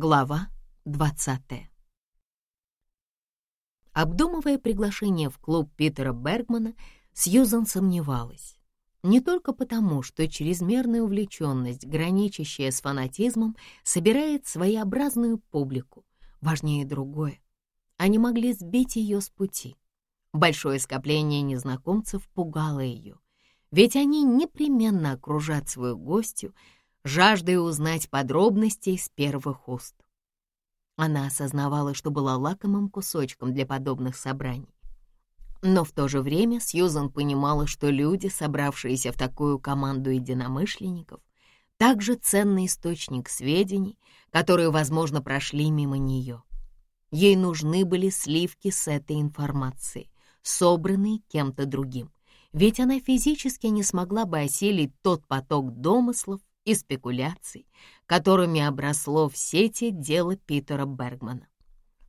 Глава 20 Обдумывая приглашение в клуб Питера Бергмана, Сьюзан сомневалась. Не только потому, что чрезмерная увлеченность, граничащая с фанатизмом, собирает своеобразную публику. Важнее другое. Они могли сбить ее с пути. Большое скопление незнакомцев пугало ее, ведь они непременно окружат свою гостью, жаждая узнать подробности с первых уст. Она осознавала, что была лакомым кусочком для подобных собраний. Но в то же время Сьюзан понимала, что люди, собравшиеся в такую команду единомышленников, также ценный источник сведений, которые, возможно, прошли мимо нее. Ей нужны были сливки с этой информацией, собранные кем-то другим, ведь она физически не смогла бы осилить тот поток домыслов и спекуляций, которыми обросло в сети дело Питера Бергмана.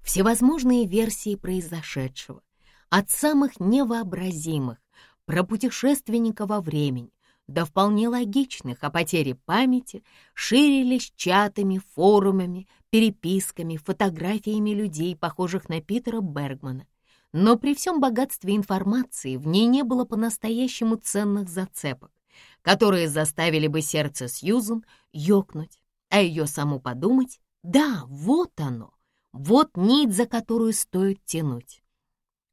Всевозможные версии произошедшего, от самых невообразимых, про путешественника во времени, до вполне логичных о потере памяти, ширились чатами, форумами, переписками, фотографиями людей, похожих на Питера Бергмана. Но при всем богатстве информации в ней не было по-настоящему ценных зацепок, которые заставили бы сердце Сьюзен ёкнуть, а ее саму подумать, да, вот оно, вот нить, за которую стоит тянуть.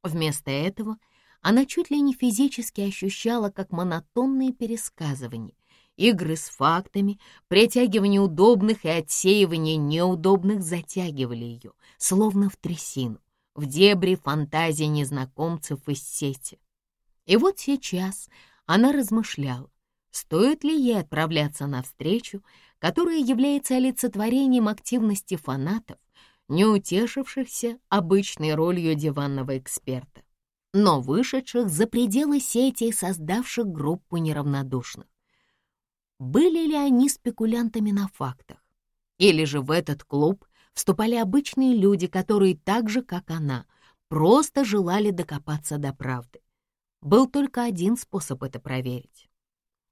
Вместо этого она чуть ли не физически ощущала, как монотонные пересказывания, игры с фактами, притягивание удобных и отсеивание неудобных затягивали ее, словно в трясину, в дебри фантазии незнакомцев из сети. И вот сейчас она размышляла, стоит ли ей отправляться на встречу, которая является олицетворением активности фанатов, не утешившихся обычной ролью диванного эксперта, но вышедших за пределы сети создавших группу неравнодушных. Были ли они спекулянтами на фактах? Или же в этот клуб вступали обычные люди, которые так же, как она, просто желали докопаться до правды? Был только один способ это проверить.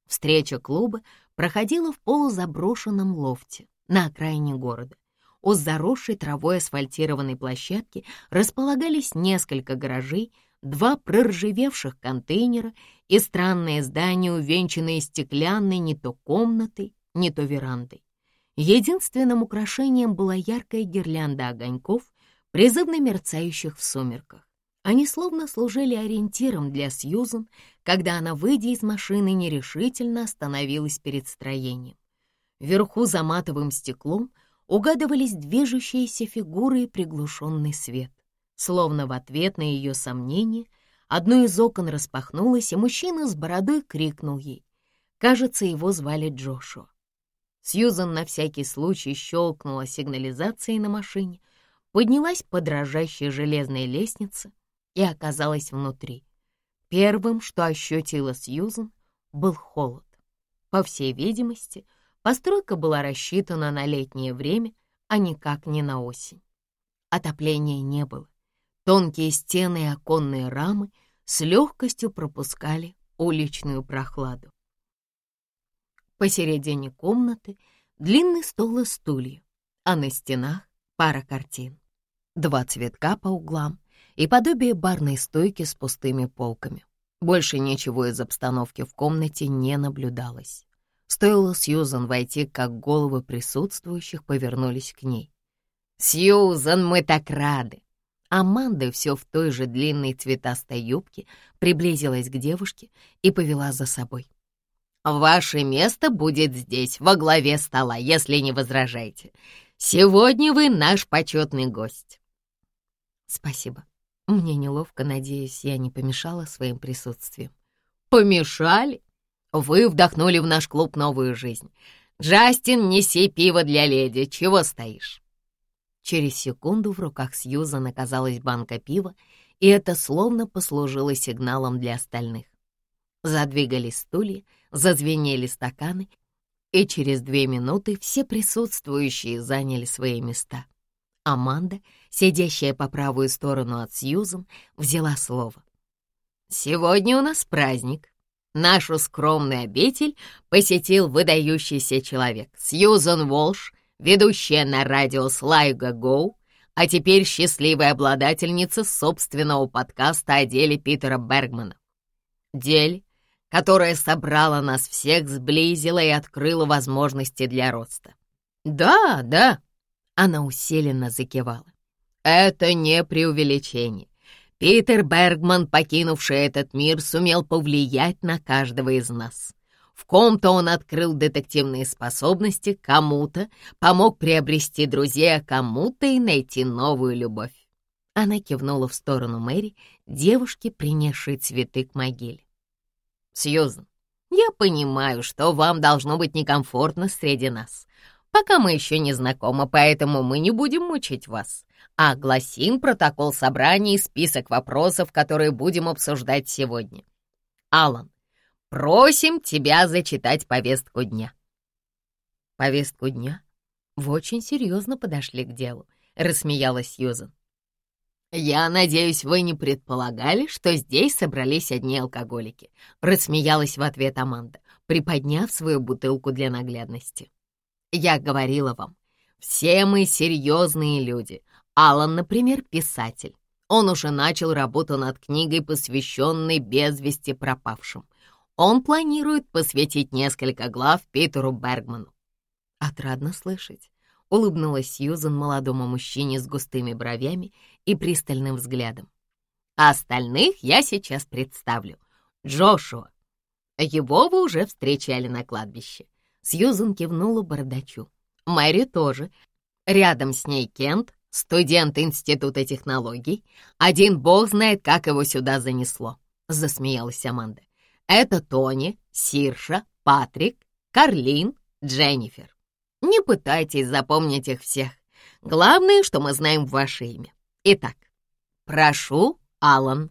Встреча клуба проходила в полузаброшенном лофте на окраине города. У заросшей травой асфальтированной площадки располагались несколько гаражей, два проржавевших контейнера и странное здание, увенчанное стеклянной не то комнатой, не то верандой. Единственным украшением была яркая гирлянда огоньков, призывно мерцающих в сумерках. Они словно служили ориентиром для Сьюзан, когда она, выйдя из машины, нерешительно остановилась перед строением. Вверху за матовым стеклом — угадывались движущиеся фигуры и приглушенный свет. Словно в ответ на ее сомнение, одно из окон распахнулось, и мужчина с бородой крикнул ей. Кажется, его звали Джошуа. Сьюзан на всякий случай щелкнула сигнализацией на машине, поднялась по дрожащей железной лестнице и оказалась внутри. Первым, что ощутила Сьюзан, был холод. По всей видимости, Постройка была рассчитана на летнее время, а никак не на осень. Отопления не было. Тонкие стены и оконные рамы с легкостью пропускали уличную прохладу. Посередине комнаты длинный стол и стулья, а на стенах пара картин. Два цветка по углам и подобие барной стойки с пустыми полками. Больше ничего из обстановки в комнате не наблюдалось. Стоило Сьюзан войти, как головы присутствующих повернулись к ней. «Сьюзан, мы так рады!» Аманда все в той же длинной цветастой юбке приблизилась к девушке и повела за собой. «Ваше место будет здесь, во главе стола, если не возражаете. Сегодня вы наш почетный гость». «Спасибо. Мне неловко, надеюсь, я не помешала своим присутствием». «Помешали? Вы вдохнули в наш клуб новую жизнь. Джастин, неси пиво для леди. Чего стоишь?» Через секунду в руках Сьюзан оказалась банка пива, и это словно послужило сигналом для остальных. Задвигались стулья, зазвенели стаканы, и через две минуты все присутствующие заняли свои места. Аманда, сидящая по правую сторону от Сьюзан, взяла слово. «Сегодня у нас праздник. Нашу скромную обитель посетил выдающийся человек Сьюзан Волш, ведущая на радио Слайга Гоу, а теперь счастливая обладательница собственного подкаста о деле Питера Бергмана. Деле, которое собрало нас всех, сблизило и открыло возможности для роста. «Да, да», — она усиленно закивала. «Это не преувеличение. Питер Бергман, покинувший этот мир, сумел повлиять на каждого из нас. В ком-то он открыл детективные способности, кому-то помог приобрести друзей, а кому-то и найти новую любовь. Она кивнула в сторону Мэри, девушки, принесшей цветы к могиле. «Сьюзен, я понимаю, что вам должно быть некомфортно среди нас. Пока мы еще не знакомы, поэтому мы не будем мучить вас огласим протокол собрания и список вопросов, которые будем обсуждать сегодня. Алан, просим тебя зачитать повестку дня. Повестку дня? Вы очень серьезно подошли к делу, рассмеялась Сьюзан. «Я надеюсь, вы не предполагали, что здесь собрались одни алкоголики», — рассмеялась в ответ Аманда, приподняв свою бутылку для наглядности. «Я говорила вам, все мы серьезные люди, Алан, например, писатель. Он уже начал работу над книгой, посвященной без вести пропавшим. Он планирует посвятить несколько глав Питеру Бергману. Отрадно слышать. Улыбнулась Сьюзан молодому мужчине с густыми бровями и пристальным взглядом. А остальных я сейчас представлю. Джошуа. Его вы уже встречали на кладбище. Сьюзан кивнула бардачу. Мэри тоже. Рядом с ней Кент, студент Института технологий. Один бог знает, как его сюда занесло», — засмеялась Аманда. «Это Тони, Сирша, Патрик, Карлин, Дженнифер. Не пытайтесь запомнить их всех. Главное, что мы знаем ваше имя. Итак, прошу, Алан».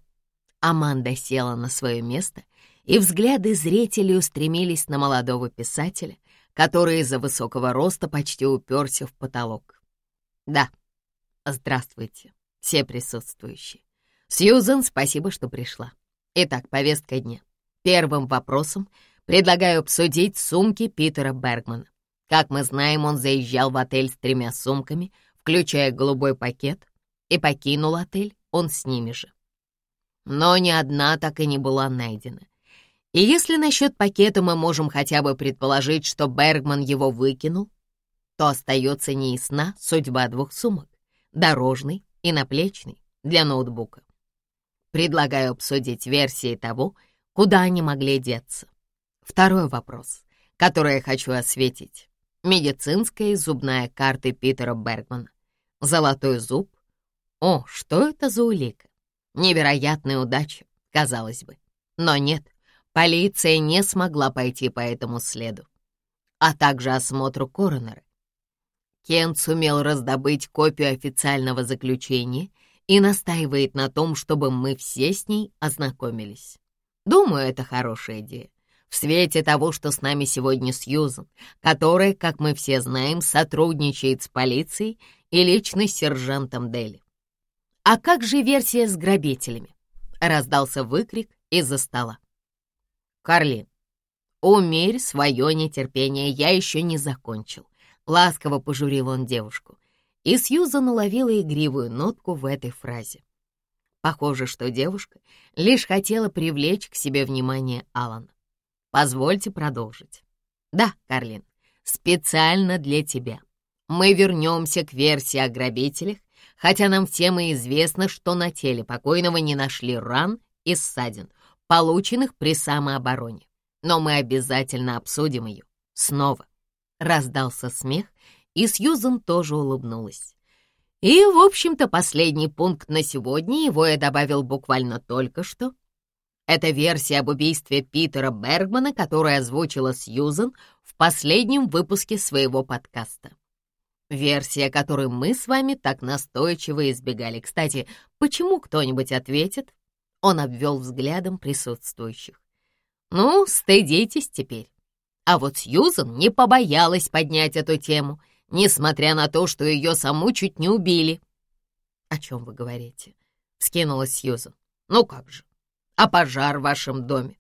Аманда села на свое место, и взгляды зрителей устремились на молодого писателя, который из-за высокого роста почти уперся в потолок. «Да», Здравствуйте, все присутствующие. Сьюзен, спасибо, что пришла. Итак, повестка дня. Первым вопросом предлагаю обсудить сумки Питера Бергмана. Как мы знаем, он заезжал в отель с тремя сумками, включая голубой пакет, и покинул отель он с ними же. Но ни одна так и не была найдена. И если насчет пакета мы можем хотя бы предположить, что Бергман его выкинул, то остается неясна судьба двух сумок дорожный и наплечный для ноутбука. Предлагаю обсудить версии того, куда они могли деться. Второй вопрос, который я хочу осветить. Медицинская и зубная карты Питера Бергмана. Золотой зуб. О, что это за улика? Невероятная удача, казалось бы. Но нет, полиция не смогла пойти по этому следу. А также осмотру коронера Кент сумел раздобыть копию официального заключения и настаивает на том, чтобы мы все с ней ознакомились. Думаю, это хорошая идея. В свете того, что с нами сегодня Сьюзан, которая, как мы все знаем, сотрудничает с полицией и лично с сержантом Дели. «А как же версия с грабителями?» — раздался выкрик из-за стола. «Карлин, умерь свое нетерпение, я еще не закончил. Ласково пожурил он девушку, и Сьюзан уловила игривую нотку в этой фразе. Похоже, что девушка лишь хотела привлечь к себе внимание Алана. Позвольте продолжить. Да, Карлин, специально для тебя. Мы вернемся к версии о грабителях, хотя нам всем и известно, что на теле покойного не нашли ран и ссадин, полученных при самообороне. Но мы обязательно обсудим ее снова. Раздался смех, и Сьюзан тоже улыбнулась. И, в общем-то, последний пункт на сегодня, его я добавил буквально только что. Это версия об убийстве Питера Бергмана, которую озвучила Сьюзан в последнем выпуске своего подкаста. Версия, которой мы с вами так настойчиво избегали. Кстати, почему кто-нибудь ответит? Он обвел взглядом присутствующих. Ну, стыдитесь теперь. А вот Сьюзан не побоялась поднять эту тему, несмотря на то, что ее саму чуть не убили. «О чем вы говорите?» — скинулась Сьюзан. «Ну как же, а пожар в вашем доме?»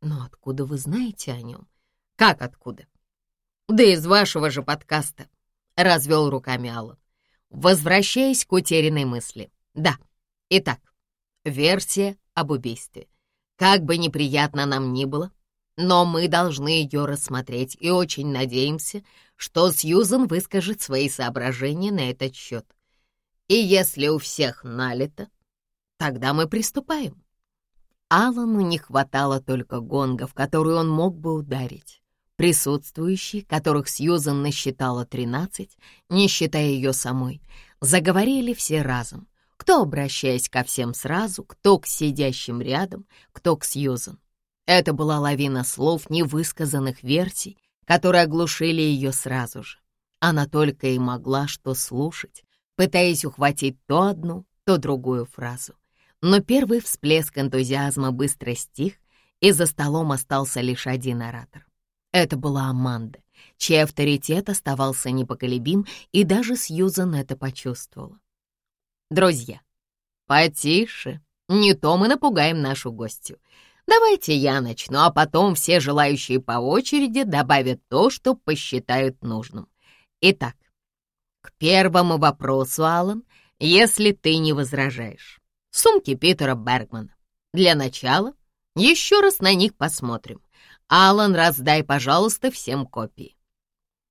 «Но откуда вы знаете о нем?» «Как откуда?» «Да из вашего же подкаста. развел руками Аллан. Возвращаясь к утерянной мысли. Да, итак, версия об убийстве. Как бы неприятно нам ни было, но мы должны ее рассмотреть и очень надеемся, что Сьюзан выскажет свои соображения на этот счет. И если у всех налито, тогда мы приступаем. Алану не хватало только гонга, в который он мог бы ударить. Присутствующие, которых Сьюзан насчитала тринадцать, не считая ее самой, заговорили все разом. Кто, обращаясь ко всем сразу, кто к сидящим рядом, кто к Сьюзан. Это была лавина слов, невысказанных версий, которые оглушили ее сразу же. Она только и могла что слушать, пытаясь ухватить то одну, то другую фразу. Но первый всплеск энтузиазма быстро стих, и за столом остался лишь один оратор. Это была Аманда, чей авторитет оставался непоколебим, и даже Сьюзан это почувствовала. «Друзья, потише, не то мы напугаем нашу гостью. Давайте я начну, а потом все желающие по очереди добавят то, что посчитают нужным. Итак, к первому вопросу, Алан, если ты не возражаешь. Сумки Питера Бергмана. Для начала еще раз на них посмотрим. Алан, раздай, пожалуйста, всем копии.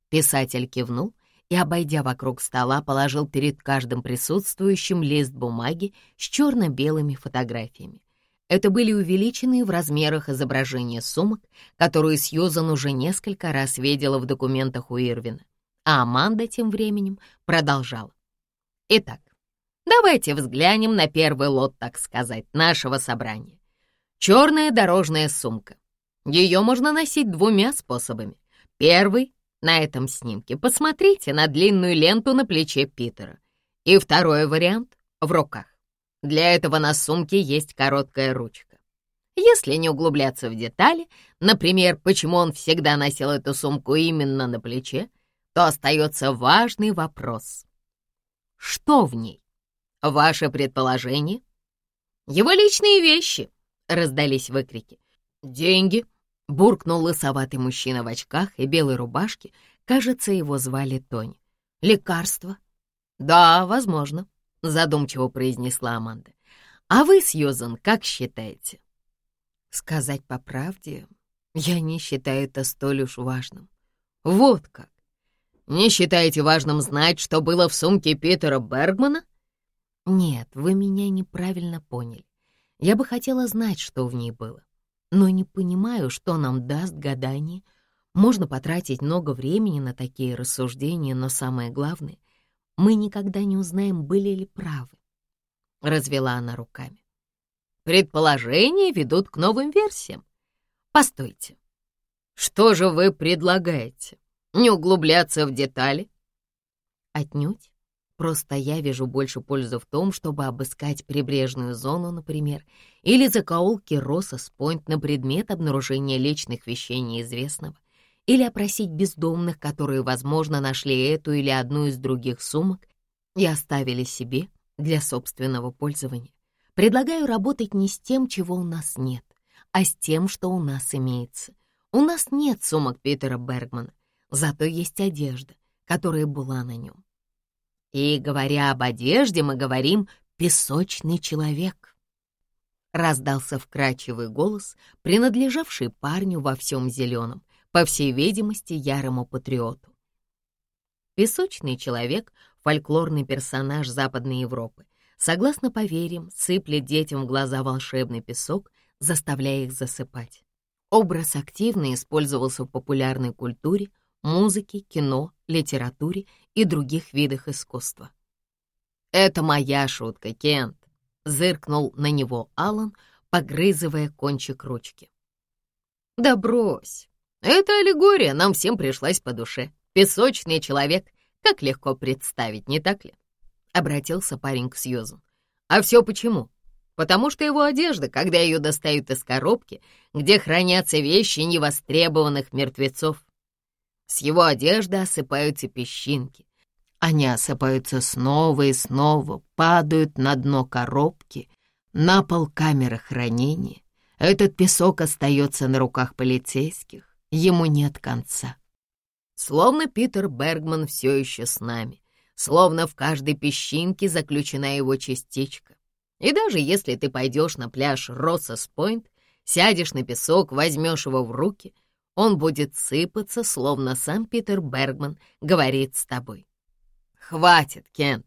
Писатель кивнул и, обойдя вокруг стола, положил перед каждым присутствующим лист бумаги с черно-белыми фотографиями. Это были увеличенные в размерах изображения сумок, которые Сьюзан уже несколько раз видела в документах у Ирвина. А Аманда тем временем продолжала. Итак, давайте взглянем на первый лот, так сказать, нашего собрания. Черная дорожная сумка. Ее можно носить двумя способами. Первый — на этом снимке. Посмотрите на длинную ленту на плече Питера. И второй вариант — в руках. Для этого на сумке есть короткая ручка. Если не углубляться в детали, например, почему он всегда носил эту сумку именно на плече, то остается важный вопрос. Что в ней? Ваше предположение? Его личные вещи, раздались выкрики. Деньги, буркнул лысоватый мужчина в очках и белой рубашке, кажется, его звали Тони. Лекарства? Да, возможно. — задумчиво произнесла Аманда. «А вы, Сьюзан, как считаете?» «Сказать по правде, я не считаю это столь уж важным». «Вот как! Не считаете важным знать, что было в сумке Питера Бергмана?» «Нет, вы меня неправильно поняли. Я бы хотела знать, что в ней было, но не понимаю, что нам даст гадание. Можно потратить много времени на такие рассуждения, но самое главное — мы никогда не узнаем, были ли правы. Развела она руками. Предположения ведут к новым версиям. Постойте. Что же вы предлагаете? Не углубляться в детали? Отнюдь. Просто я вижу больше пользы в том, чтобы обыскать прибрежную зону, например, или закоулки Россос-Пойнт на предмет обнаружения личных вещей неизвестного, или опросить бездомных, которые, возможно, нашли эту или одну из других сумок и оставили себе для собственного пользования. Предлагаю работать не с тем, чего у нас нет, а с тем, что у нас имеется. У нас нет сумок Питера Бергмана, зато есть одежда, которая была на нем. И, говоря об одежде, мы говорим «песочный человек». Раздался вкрадчивый голос, принадлежавший парню во всем зеленом, по всей видимости, ярому патриоту. Песочный человек — фольклорный персонаж Западной Европы. Согласно поверьям, сыплет детям в глаза волшебный песок, заставляя их засыпать. Образ активно использовался в популярной культуре, музыке, кино, литературе и других видах искусства. «Это моя шутка, Кент», — зыркнул на него Алан, погрызывая кончик ручки. «Да брось, эта аллегория нам всем пришлась по душе. Песочный человек, как легко представить, не так ли? Обратился парень к Сьюзу. А все почему? Потому что его одежда, когда ее достают из коробки, где хранятся вещи невостребованных мертвецов, с его одежды осыпаются песчинки. Они осыпаются снова и снова, падают на дно коробки, на пол камеры хранения. Этот песок остается на руках полицейских, ему нет конца. Словно Питер Бергман все еще с нами, словно в каждой песчинке заключена его частичка. И даже если ты пойдешь на пляж Россос-Пойнт, сядешь на песок, возьмешь его в руки, он будет сыпаться, словно сам Питер Бергман говорит с тобой. Хватит, Кент,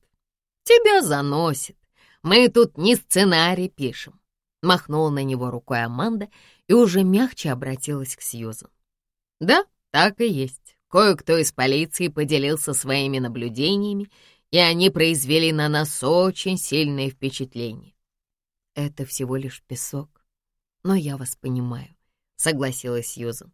тебя заносит. Мы тут не сценарий пишем. Махнула на него рукой Аманда и уже мягче обратилась к Сьюзан. Да, так и есть. Кое-кто из полиции поделился своими наблюдениями, и они произвели на нас очень сильное впечатление. Это всего лишь песок, но я вас понимаю, согласилась Сьюзан.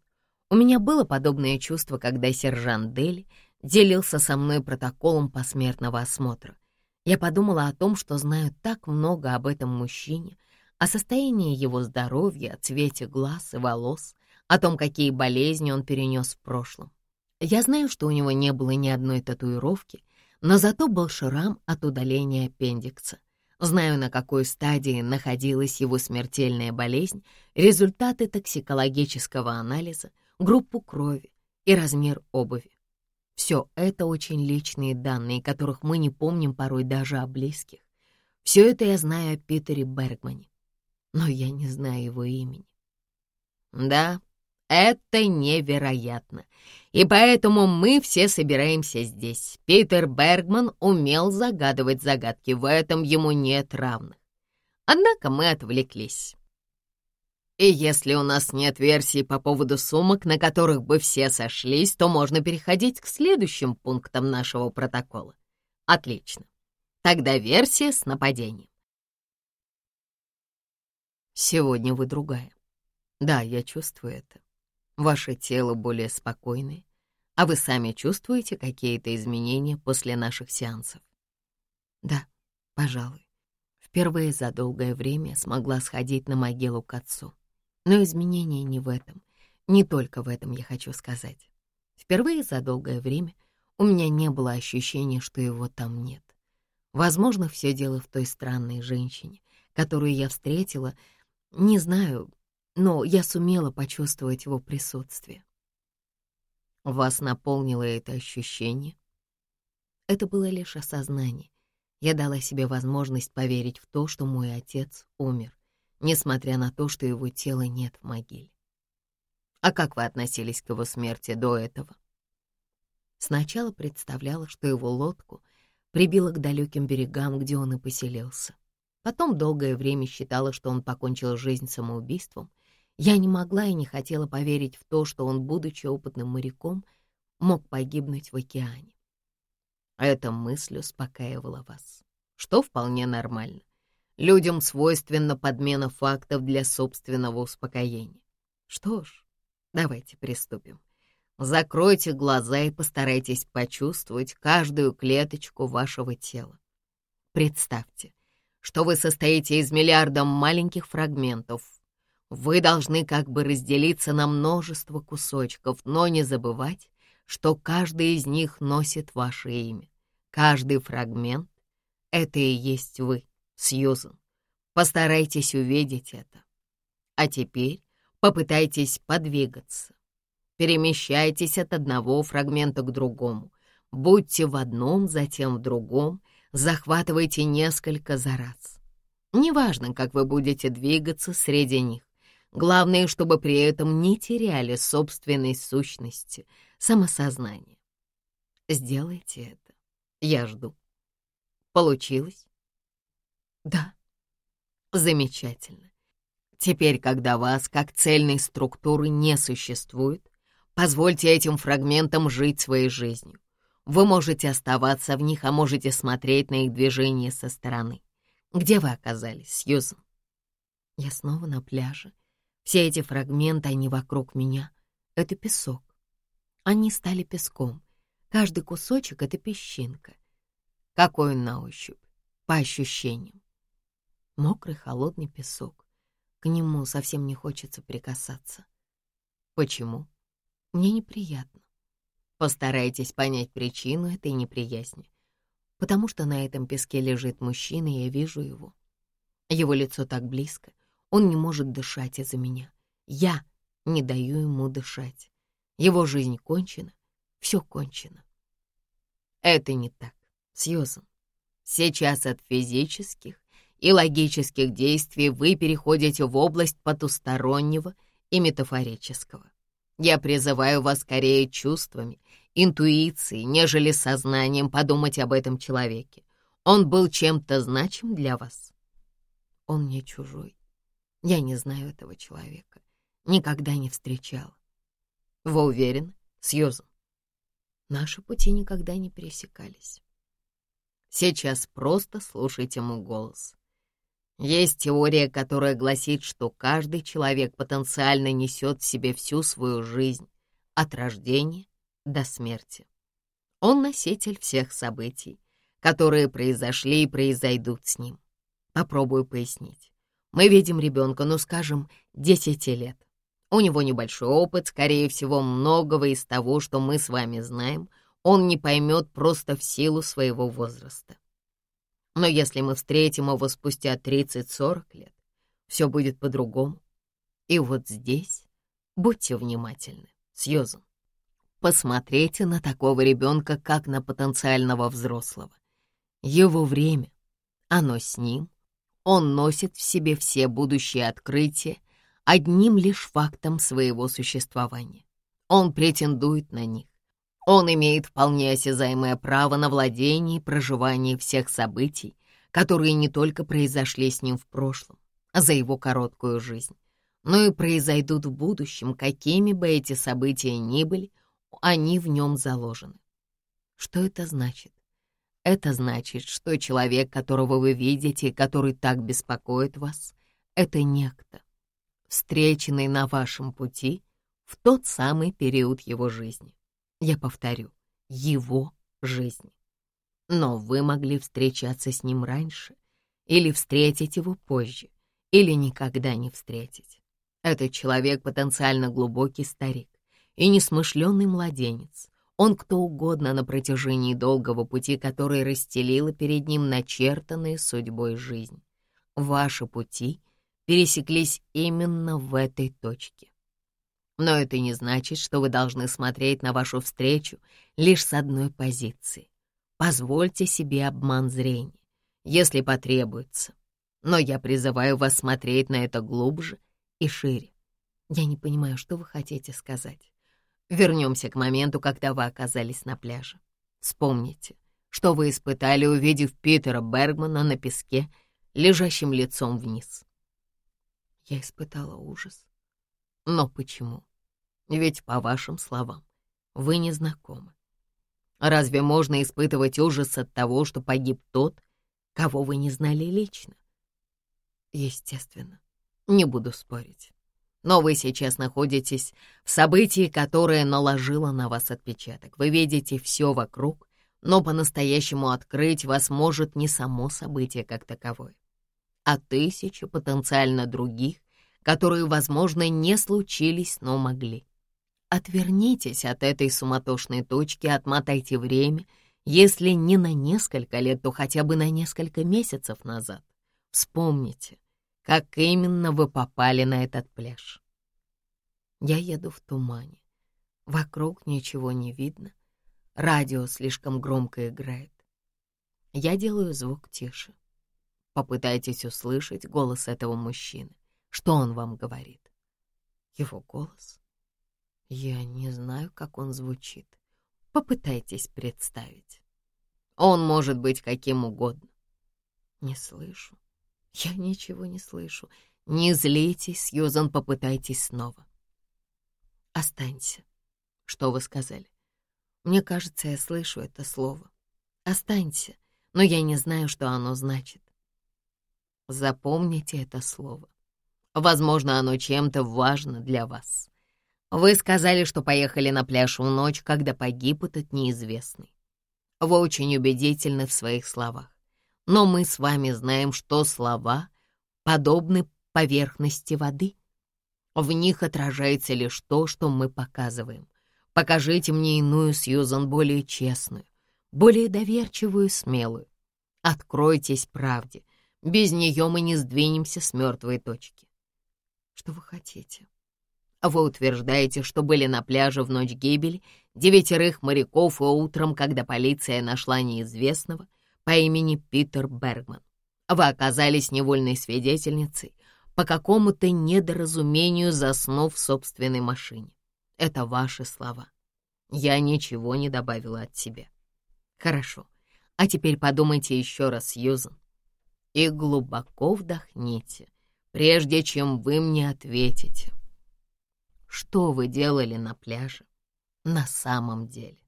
У меня было подобное чувство, когда сержант Дели делился со мной протоколом посмертного осмотра. Я подумала о том, что знаю так много об этом мужчине, о состоянии его здоровья, о цвете глаз и волос, о том, какие болезни он перенес в прошлом. Я знаю, что у него не было ни одной татуировки, но зато был шрам от удаления аппендикса. Знаю, на какой стадии находилась его смертельная болезнь, результаты токсикологического анализа, группу крови и размер обуви. Все это очень личные данные, которых мы не помним порой даже о близких. Все это я знаю о Питере Бергмане, но я не знаю его имени. Да, это невероятно. И поэтому мы все собираемся здесь. Питер Бергман умел загадывать загадки, в этом ему нет равных. Однако мы отвлеклись. И если у нас нет версий по поводу сумок, на которых бы все сошлись, то можно переходить к следующим пунктам нашего протокола. Отлично. Тогда версия с нападением. Сегодня вы другая. Да, я чувствую это. Ваше тело более спокойное, а вы сами чувствуете какие-то изменения после наших сеансов? Да, пожалуй. Впервые за долгое время смогла сходить на могилу к отцу. Но изменения не в этом. Не только в этом я хочу сказать. Впервые за долгое время у меня не было ощущения, что его там нет. Возможно, все дело в той странной женщине, которую я встретила, не знаю, но я сумела почувствовать его присутствие. Вас наполнило это ощущение? Это было лишь осознание. Я дала себе возможность поверить в то, что мой отец умер, несмотря на то, что его тела нет в могиле. А как вы относились к его смерти до этого? Сначала представляла, что его лодку прибило к далеким берегам, где он и поселился. Потом долгое время считала, что он покончил жизнь самоубийством я не могла и не хотела поверить в то, что он, будучи опытным моряком, мог погибнуть в океане. Эта мысль успокаивала вас, что вполне нормально. Людям свойственна подмена фактов для собственного успокоения. Что ж, давайте приступим. Закройте глаза и постарайтесь почувствовать каждую клеточку вашего тела. Представьте, что вы состоите из миллиарда маленьких фрагментов, вы должны как бы разделиться на множество кусочков, но не забывать, что каждый из них носит ваше имя. Каждый фрагмент — это и есть вы, Сьюзен. Постарайтесь увидеть это. А теперь попытайтесь подвигаться. Перемещайтесь от одного фрагмента к другому. Будьте в одном, затем в другом, захватывайте несколько за раз. Неважно, как вы будете двигаться среди них. Главное, чтобы при этом не теряли собственной сущности, самосознания. Сделайте это. Я жду. Получилось? Да. Замечательно. Теперь, когда вас как цельной структуры не существует, позвольте этим фрагментам жить своей жизнью. Вы можете оставаться в них, а можете смотреть на их движение со стороны. Где вы оказались, Сьюзен? Я снова на пляже, все эти фрагменты, они вокруг меня — это песок. Они стали песком. Каждый кусочек — это песчинка. Какой он на ощупь, по ощущениям. Мокрый, холодный песок. К нему совсем не хочется прикасаться. Почему? Мне неприятно. Постарайтесь понять причину этой неприязни. Потому что на этом песке лежит мужчина, и я вижу его. Его лицо так близко, он не может дышать из-за меня. Я не даю ему дышать. Его жизнь кончена. все кончено. Это не так, Сьюзан. Сейчас от физических и логических действий вы переходите в область потустороннего и метафорического. Я призываю вас скорее чувствами, интуицией, нежели сознанием подумать об этом человеке. Он был чем-то значим для вас. Он мне чужой. Я не знаю этого человека. Никогда не встречала. Вы уверены, Сьюзан? Наши пути никогда не пересекались. Сейчас просто слушайте мой голос. Есть теория, которая гласит, что каждый человек потенциально несет в себе всю свою жизнь, от рождения до смерти. Он носитель всех событий, которые произошли и произойдут с ним. Попробую пояснить. Мы видим ребенка, ну, скажем, 10 лет. У него небольшой опыт, скорее всего, многого из того, что мы с вами знаем, он не поймет просто в силу своего возраста. Но если мы встретим его спустя 30-40 лет, все будет по-другому. И вот здесь будьте внимательны, Сьюзан. Посмотрите на такого ребенка, как на потенциального взрослого. Его время, оно с ним. Он носит в себе все будущие открытия одним лишь фактом своего существования. Он претендует на них. Он имеет вполне осязаемое право на владение и проживание всех событий, которые не только произошли с ним в прошлом, а за его короткую жизнь, но и произойдут в будущем, какими бы эти события ни были, они в нем заложены. Что это значит? Это значит, что человек, которого вы видите и который так беспокоит вас, это некто, встреченный на вашем пути в тот самый период его жизни. Я повторю, его жизни. Но вы могли встречаться с ним раньше, или встретить его позже, или никогда не встретить. Этот человек потенциально глубокий старик и несмышленный младенец. Он кто угодно на протяжении долгого пути, который расстелила перед ним начертанная судьбой жизнь. Ваши пути пересеклись именно в этой точке. Но это не значит, что вы должны смотреть на вашу встречу лишь с одной позиции. Позвольте себе обман зрения, если потребуется. Но я призываю вас смотреть на это глубже и шире. Я не понимаю, что вы хотите сказать. Вернемся к моменту, когда вы оказались на пляже. Вспомните, что вы испытали, увидев Питера Бергмана на песке, лежащим лицом вниз. Я испытала ужас. Но почему? Ведь, по вашим словам, вы не знакомы. Разве можно испытывать ужас от того, что погиб тот, кого вы не знали лично? Естественно, не буду спорить. Но вы сейчас находитесь в событии, которое наложило на вас отпечаток. Вы видите все вокруг, но по-настоящему открыть вас может не само событие как таковое, а тысячи потенциально других, которые, возможно, не случились, но могли. Отвернитесь от этой суматошной точки, отмотайте время, если не на несколько лет, то хотя бы на несколько месяцев назад. Вспомните, как именно вы попали на этот пляж. Я еду в тумане. Вокруг ничего не видно. Радио слишком громко играет. Я делаю звук тише. Попытайтесь услышать голос этого мужчины. Что он вам говорит? Его голос я не знаю, как он звучит. Попытайтесь представить. Он может быть каким угодно. Не слышу. Я ничего не слышу. Не злитесь, Сьюзан, попытайтесь снова. Останься. Что вы сказали? Мне кажется, я слышу это слово. Останься, но я не знаю, что оно значит. Запомните это слово. Возможно, оно чем-то важно для вас. Вы сказали, что поехали на пляж в ночь, когда погиб этот неизвестный. Вы очень убедительны в своих словах. Но мы с вами знаем, что слова подобны поверхности воды. В них отражается лишь то, что мы показываем. Покажите мне иную Сьюзан, более честную, более доверчивую, смелую. Откройтесь правде. Без нее мы не сдвинемся с мертвой точки. Что вы хотите? Вы утверждаете, что были на пляже в ночь гибели девятерых моряков и утром, когда полиция нашла неизвестного по имени Питер Бергман. Вы оказались невольной свидетельницей по какому-то недоразумению, заснув в собственной машине. Это ваши слова. Я ничего не добавила от себя. Хорошо. А теперь подумайте еще раз, Сьюзан. И глубоко вдохните, прежде чем вы мне ответите. Что вы делали на пляже на самом деле?